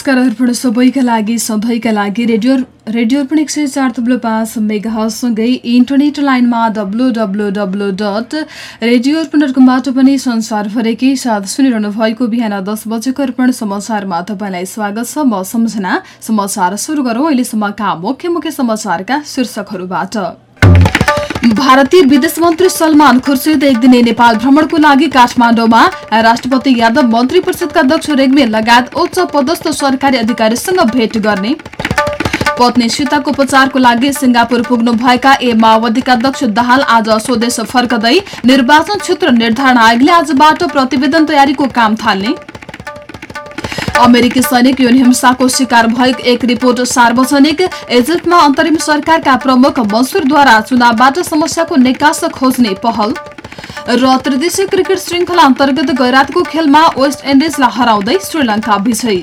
नमस्कार अर्पण सबैका लागि सधैँका लागि रेडियो रेडियो अर्पण एक सय चार थुप्रो पाँच इन्टरनेट लाइनमा W W W dot radio Arpan dot पनि संसारभरिकै साथ सुनिरहनु भएको बिहान दस बजेको अर्पण समाचारमा तपाईँलाई स्वागत छ। म सम्झना समाचार सुरु गरौँ। अहिलेसम्मका मुख्य मुख्य समाचारका शीर्षकहरूबाट। भारतीय विदेश मन्त्री सलमान खुर्सिद एक दिने नेपाल भ्रमणको लागि काठमाडौँमा राष्ट्रपति यादव मन्त्री परिषदका अध्यक्ष रेग्मी लगायत उच्च पदस्थ सरकारी अधिकारीसँग भेट गर्ने। पत्नी सीताको उपचारको लागि सिंगापुर पुग्नुभएका ए माओवादीका अध्यक्ष दाहाल आज स्वदेश फर्कदै निर्वाचन क्षेत्र निर्धारण आयोगले आजबाट प्रतिवेदन तयारीको काम थाल्ने। अमेरिकी सैनिक यौन हिंसाको शिकार भएको एक रिपोर्ट सार्वजनिक इजिप्टमा अन्तरिम सरकारका प्रमुख मन्सुरद्वारा चुनावबाट समस्याको निकास खोज्ने पहल। र त्रिदेशीय क्रिकेट श्रृङ्खला अन्तर्गत गैरातको खेलमा वेस्ट इन्डिजलाई हराउँदै श्रीलङ्का विजयी।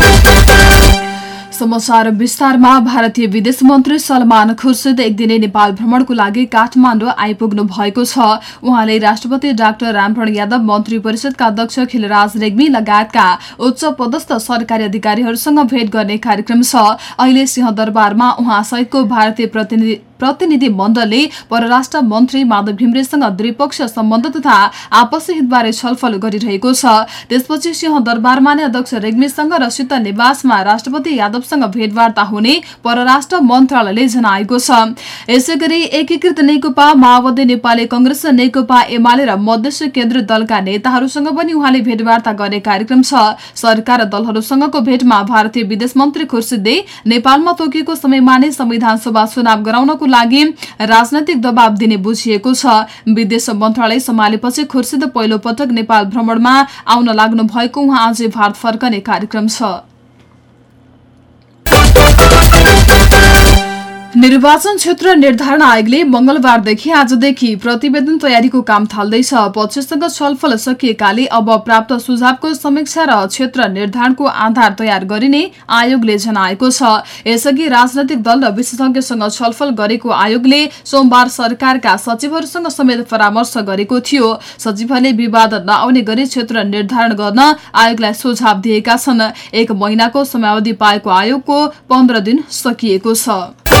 समाचार विस्तारमा। भारतीय विदेश मन्त्री सलमान खुर्सिद एक दिने नेपाल भ्रमणको लागि काठमाडौँ आइपुग्नु भएको छ। उहाँले राष्ट्रपति डाक्टर रामवरण यादव मन्त्री परिषदका अध्यक्ष खिलराज रेग्मी लगायतका उच्च पदस्थ सरकारी अधिकारीहरूसँग भेट गर्ने कार्यक्रम छ। अहिले सिंहदरबारमा उहाँ सहितको भारतीय प्रतिनिधि प्रतिनिधि मण्डलले परराष्ट्र मन्त्री माधव घिम्रेसँग द्विपक्षीय सम्बन्ध तथा आपसी हितबारे छलफल गरिरहेको छ। त्यसपछि सिंहदरबारमा नै अध्यक्ष रेग्मीसँग र शीतल निवासमा राष्ट्रपति यादवसँग भेटवार्ता हुने परराष्ट्र मन्त्रालयले जनाएको छ। यसै गरी एकीकृत नेकपा माओवादी नेपाली कंग्रेस नेकपा एमाले र मधेस केन्द्रीय दलका नेताहरूसँग पनि उहाँले भेटवार्ता गर्ने कार्यक्रम छ। सरकार दलहरूसँगको भेटमा भारतीय विदेश मन्त्री खुर्सिदले नेपालमा तोकिएको समयमा नै संविधान सभा चुनाव गराउनको लागि राजनैतिक दबाव दिने बुझिएको छ। विदेश मन्त्रालय सम्हालेपछि खुर्सिद पहिलो पटक नेपाल भ्रमणमा आउन लाग्नु भएको उहाँ आज भारत फर्कने कार्यक्रम छ। निर्वाचन क्षेत्र निर्धारण आयोगले मंगलबारदेखि आजदेखि प्रतिवेदन तयारीको काम थाल्दैछ। पक्षसँग छलफल सकिएकाले अब प्राप्त सुझावको समीक्षा र क्षेत्र निर्धारणको आधार तयार गरिने आयोगले जनाएको छ। यसअघि राजनैतिक दल र विशेषज्ञसँग छलफल गरेको आयोगले सोमबार सरकारका सचिवहरूसँग समेत परामर्श गरेको थियो। सचिवहरूले विवाद नआउने गरी क्षेत्र निर्धारण गर्न आयोगलाई सुझाव दिएका छन्। एक महिनाको समयावधि पाएको आयोगको पन्ध्र दिन सकिएको छ।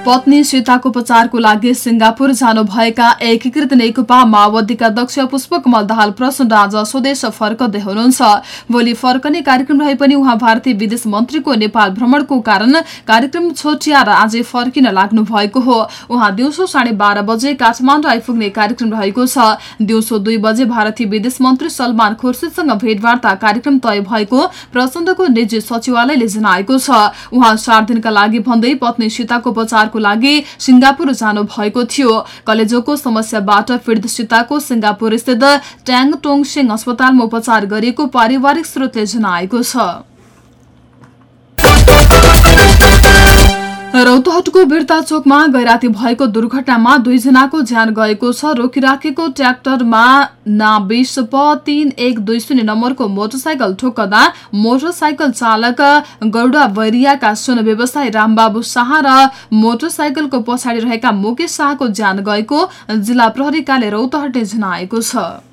पत्नी सीताको उपचारको लागि सिंगापुर जानुभएका एकीकृत नेकपा माओवादीका अध्यक्ष पुष्पकमल दाहाल प्रचण्ड आज स्वदेश फर्कदै हुनुहुन्छ। भोलि फर्कने कार्यक्रम रहे पनि उहाँ भारतीय विदेश मन्त्रीको नेपाल भ्रमणको कारण कार्यक्रम छोटियाएर आजै फर्किन लाग्नु भएको हो। उहाँ दिउँसो साढे बाह्र बजे काठमाडौँ आइपुग्ने कार्यक्रम रहेको छ। दिउँसो दुई बजे भारतीय विदेश मन्त्री सलमान खुर्सिदसँग भेटवार्ता कार्यक्रम तय भएको प्रचण्डको निजी सचिवालयले जनाएको छ। उहाँ चार दिनका लागि भन्दै पत्नी सीताको उपचार लागि सिंगापुर जानु भएको थियो। कलेजोको समस्याबाट पीड़ित सीताको सिंगापुर स्थित ट्याङ टोङसिङ अस्पतालमा उपचार गरिएको पारिवारिक स्रोतले जनाएको छ। रौतहटको बिर्ता चोकमा गैराती भएको दुर्घटनामा दुईजनाको ज्यान गएको छ। रोकिराखेको ट्र्याक्टरमा ना बिस प तीन एक दुई शून्य नम्बरको मोटरसाइकल ठोक्दा मोटरसाइकल चालक गौडा बैरियाका सुन व्यवसायी रामबाबु शाह र मोटरसाइकलको पछाडि रहेका मुकेश शाहको ज्यान गएको जिल्ला प्रहरीकाले रौतहटले जनाएको छ।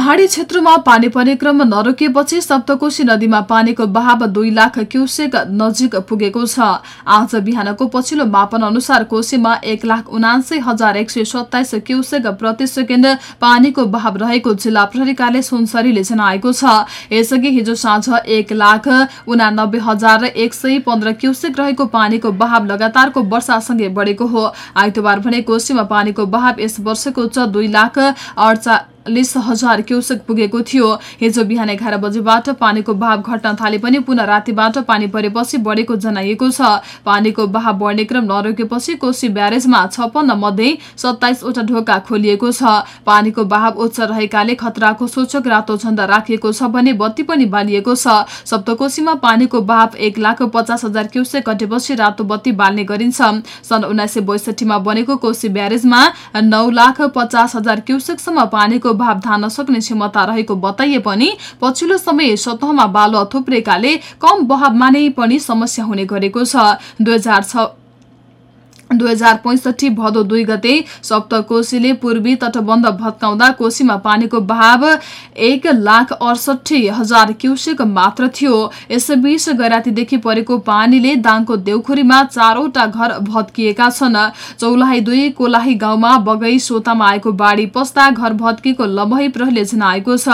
पहाड़ी क्षेत्रमा पानी पर्ने क्रम नरोकिएपछि सप्तकोशी नदीमा पानीको बहाव दुई लाख क्युसेक नजिक पुगेको छ। आज बिहानको पछिल्लो मापन अनुसार कोशीमा एक लाख उनासी हजार एक सय सत्ताइस क्युसेक प्रति सेकेण्ड पानीको बहाव रहेको जिल्ला प्रहरी सुनसरीले जनाएको छ। यसअघि हिजो साँझ एक लाख उनानब्बे हजार एक सय पन्ध्र क्युसेक रहेको पानीको बहाव लगातारको वर्षासँगै बढेको हो। आइतबार भने कोशीमा पानीको बहाव यस वर्षको उच्च दुई लाख चालिस हजार क्युसेक पुगेको थियो। हिजो बिहान एघार बजेबाट पानीको बहाव घट्न थाले पनि पुनः रातिबाट पानी परेपछि बढेको जनाइएको छ। पानीको बहाव बढ्ने क्रम नरोकेपछि कोशी ब्यारेजमा छपन्न मध्ये सत्ताइसवटा ढोका खोलिएको छ। पानीको बहाव उच्च रहेकाले खतराको सूचक रातो झण्डा राखिएको छ भने बत्ती पनि बालिएको छ। सप्तकोशीमा पानीको बहाव एक लाख पचास हजार क्युसेक कटेपछि रातो बत्ती बाल्ने गरिन्छ। सन् उन्नाइस सय बैसठीमा बनेको कोशी ब्यारेजमा नौ लाख पचास हजार क्युसेकसम्म पानीको भाव धान्न सक्ने क्षमता रहेको बताइए पनि पछिल्लो समय सतहमा बालुवा थुप्रेकाले कम बहावमा नै पनि समस्या हुने गरेको छ। दुई दुई हजार पैंसठी भदौ दुई गते सप्तकोशीले पूर्वी तटबन्ध भत्काउँदा कोशीमा पानीको बहाव एक लाख अडसठी हजार क्युसेक मात्र थियो। यसैबीच गैरातीदेखि परेको पानीले दाङको देउखुरीमा चारवटा घर भत्किएका छन्। चौलाही दुई कोलाही गाउँमा बगै सोतामा आएको बाढी पस्दा घर भत्किएको लमही प्रहरीले जनाएको छ।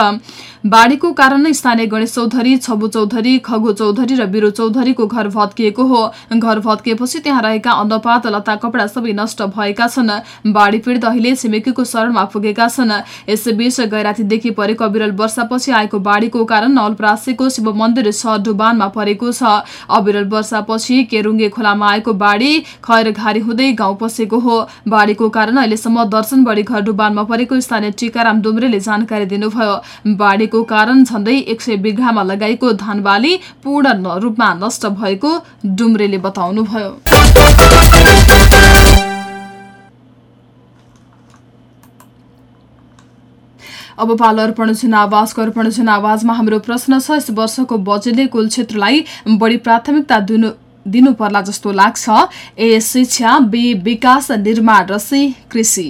बाढीको कारण स्थानीय गणेश चौधरी छबु चौधरी खगु चौधरी र बिरु चौधरीको घर भत्किएको हो। घर भत्किएपछि त्यहाँ रहेका अन्नपात लता कपडा सबै नष्ट भएका छन्। बाढी पीडित अहिले छिमेकीको शरणमा पुगेका छन्। यसैबीच गैरातीदेखि परेको अविरल वर्षापछि आएको बाढीको कारण नवलप्रासीको शिव मन्दिर छ डुबानमा परेको छ। अविरल वर्षापछि केरुङ्गे खोलामा आएको बाढी खैरघारी हुँदै गाउँ पसेको हो। बाढीको कारण अहिलेसम्म दर्शन बढी घर डुबानमा परेको स्थानीय टिकाराम डुम्रेले जानकारी दिनुभयो। बाढीको बाढीको कारण झण्डै एक सय बिघामा लगाएको धानबाली पूर्ण रूपमा नष्ट भएको डुम्रेले बताउनुभयो। अब पालो अर्पण आवाजको अर्पण आवाजमा हाम्रो प्रश्न छ यस वर्षको बजेटले कुल क्षेत्रलाई बढी प्राथमिकता दिनु दिनु पर्ला जस्तो लाग्छ। ए शिक्षा बी विकास निर्माण र सी कृषि।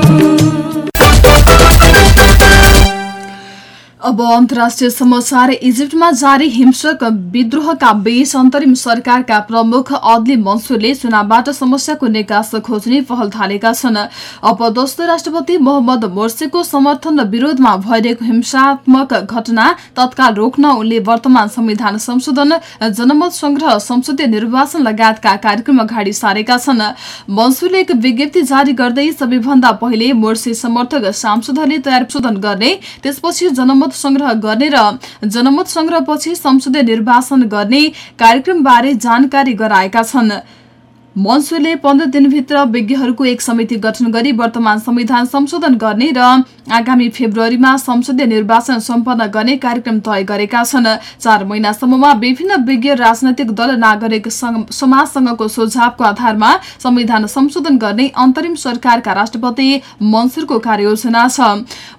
अब अन्तर्राष्ट्रिय समाचार इजिप्टमा जारी हिंसक विद्रोहका बीच अन्तरिम सरकारका प्रमुख अदली मन्सुरले चुनावबाट समस्याको निकास खोज्ने पहल थालेका छन्। अपदस्थ राष्ट्रपति मोहम्मद मोर्सेको समर्थन र विरोधमा भइरहेको हिंसात्मक घटना तत्काल रोक्न उनले वर्तमान संविधान संशोधन जनमत संग्रह संसदीय निर्वाचन लगायतका कार्यक्रम अगाडि सारेका छन्। मन्सुरले एक विज्ञप्ति जारी गर्दै सबैभन्दा पहिले मोर्से समर्थक सांसदहरूले तयार शोधन गर्ने त्यसपछि जनमत जनमत संग्रह गर्ने र जनमत संग्रहपछि संसदीय निर्वाचन गर्ने कार्यक्रमबारे जानकारी गराएका छन् मन्सुरले पन्ध्र दिनभित्र विज्ञहरूको एक समिति गठन गरी वर्तमान संविधान संशोधन गर्ने र आगामी फेब्रुअरीमा संसदीय निर्वाचन सम्पन्न गर्ने कार्यक्रम तय गरेका छन्। चार महिनासम्ममा विभिन्न विज्ञ राजनैतिक दल नागरिक समाजसँगको सुझावको आधारमा संविधान संशोधन गर्ने अन्तरिम सरकारका राष्ट्रपति मन्सुरको कार्ययोजना छ।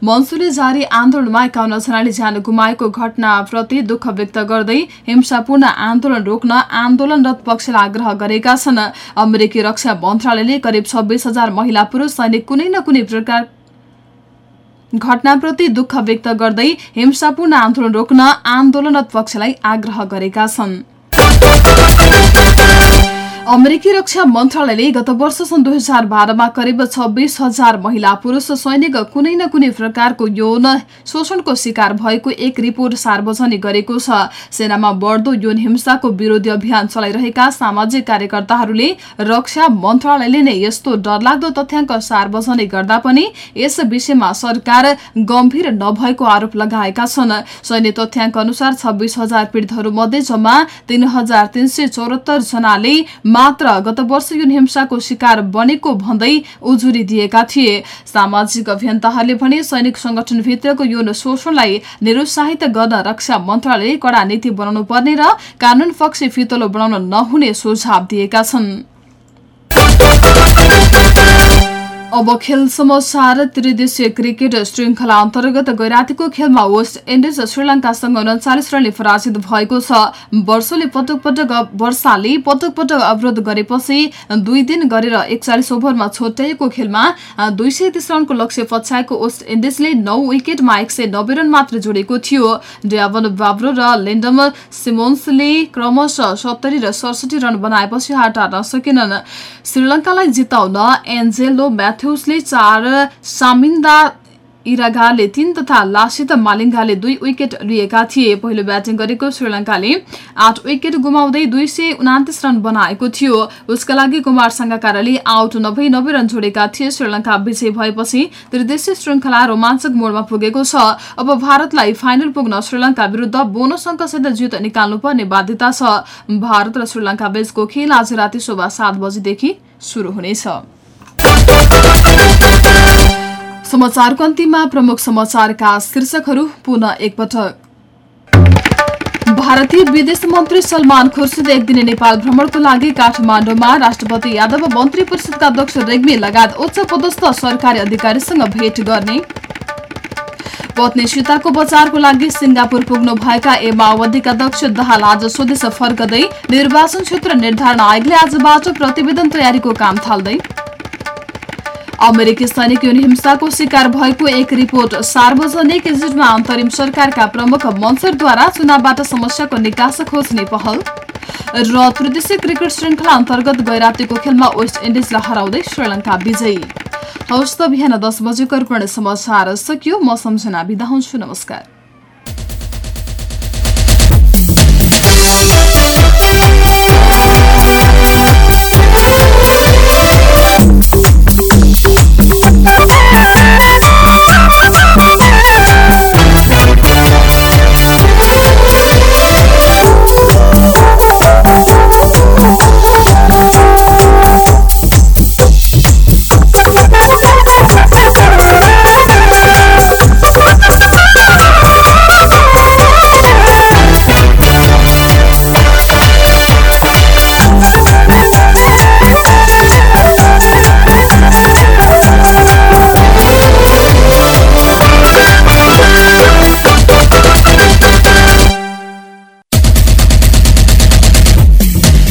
मन्सुरले जारी आन्दोलनमा एकाउन्न जनाले ज्यान गुमाएको घटनाप्रति दुःख व्यक्त गर्दै हिंसापूर्ण आन्दोलन रोक्न आन्दोलनरत पक्षलाई आग्रह गरेका छन्। अमेरिकी रक्षा मन्त्रालयले करिब छब्बीस हजार महिला पुरुष सैनिक कुनै न कुनै प्रकार घटनाप्रति दुःख व्यक्त गर्दै हिंसापूर्ण आन्दोलन रोक्न आन्दोलनरत पक्षलाई आग्रह गरेका छन्। अमेरिकी रक्षा मन्त्रालयले गत वर्ष सन् दुई हजार बाह्रमा करिब छब्बीस हजार महिला पुरुष सैनिक कुनै न कुनै प्रकारको यौन शोषणको शिकार भएको एक रिपोर्ट सार्वजनिक गरेको छ। सेनामा बढ्दो यौन हिंसाको विरोधी अभियान चलाइरहेका सामाजिक कार्यकर्ताहरूले रक्षा मन्त्रालयले नै यस्तो डरलाग्दो तथ्याङ्क सार्वजनिक गर्दा पनि यस विषयमा सरकार गम्भीर नभएको आरोप लगाएका छन्। सैन्य तथ्याङ्क अनुसार छब्बीस हजार पीड़ितहरूमध्ये जम्मा तीन हजार तीन सय चौरात्तर जनाले मात्र गत वर्ष यौन हिंसाको शिकार बनेको भन्दै उजुरी दिएका थिए। सामाजिक अभियन्ताहरूले भने सैनिक संगठनभित्रको यौन शोषणलाई निरुत्साहित गर्न रक्षा मन्त्रालयले कड़ा नीति बनाउनु पर्ने र कानून पक्षी फितलो बनाउन नहुने सुझाव दिएका छन्। अब खेल समाचार त्रिदेशीय क्रिकेट श्रृङ्खला अन्तर्गत गैरातीको खेलमा वेस्ट इन्डिज श्रीलङ्कासँग उन्चालिस रनले पराजित भएको छ वर्षले पटक पटक वर्षाले पटक पटक अवरोध गरेपछि दुई दिन गरेर एकचालिस ओभरमा छोट्याइएको खेलमा दुई सय तीस रनको लक्ष्य पछ्याएको वेस्ट इन्डिजले नौ विकेटमा एक सय नब्बे रन मात्र जोडेको थियो ड्यावन बाब्रो र लेन्डम सिमोन्सले क्रमशः सत्तरी र सडसठी रन बनाएपछि हार टार्न सकेनन् श्रीलङ्कालाई जिताउन एन्जेलो म्याथ्युसले चार सामिन्दा इरागाले तीन तथा लासित मालिङ्गाले दुई विकेट लिएका थिए। पहिलो ब्याटिङ गरेको श्रीलङ्काले आठ विकेट गुमाउँदै दुई सय उनातिस रन बनाएको थियो। उसका लागि कुमार सङ्गाकारले आउट नभई नब्बे रन जोडेका थिए। श्रीलङ्का विजय भएपछि त्रिदेशीय श्रृङ्खला रोमाञ्चक मोडमा पुगेको छ। अब भारतलाई फाइनल पुग्न श्रीलङ्का विरुद्ध बोनस अङ्कसित जित निकाल्नुपर्ने बाध्यता छ। भारत र श्रीलङ्का बीचको खेल आज राति शोभा सात बजीदेखि शुरू हुनेछ। समाचारको अन्तिममा प्रमुख समाचारका शीर्षकहरू पुनः एकपटक। भारतीय विदेश मन्त्री सलमान खुर्सिद एक दिने नेपाल भ्रमणको लागि काठमाडौँमा राष्ट्रपति यादव मन्त्री परिषदका अध्यक्ष रेग्मी लगायत उच्च पदस्थ सरकारी अधिकारीसँग भेट गर्ने। पत्नी सीताको बचारको लागि सिंगापुर पुग्नु भएका ए माओवादीका अध्यक्ष दहाल आज स्वदेश फर्कदै निर्वाचन क्षेत्र निर्धारण आयोगले आजबाट प्रतिवेदन तयारीको काम थाल्दै। अमेरिकी सैनिक यौन हिंसाको शिकार भएको एक रिपोर्ट। सार्वजनिक इजिप्टमा अन्तरिम सरकारका प्रमुख मन्सरद्वारा चुनावबाट समस्याको निकास खोज्ने पहल। र त्रिदेशीय क्रिकेट श्रृङ्खला अन्तर्गत गैरातीको खेलमा वेस्ट इन्डिजलाई हराउँदै श्रीलङ्का विजयी। हवस् त बिहान दस बजेको अर्पण समाचार सकियो। म सम्झना बिदा हुन्छु। नमस्कार।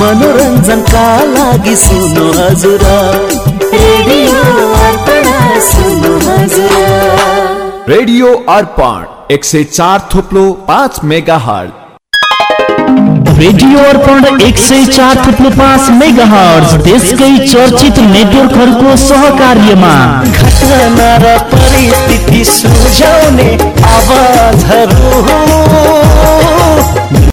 मनोरञ्जनका लागि सुन्नु हजुर रेडियो अर्पण एक सय चार थोप्लो पाँच मेगा हल रेडियो अर्पण एक सय चार थुप्रो पाँच मेगा हर्ज देशकै चर्चित नेटवर्कहरूको सहकार्यमा घटना र परिस्थिति सुझाउने आवाजहरू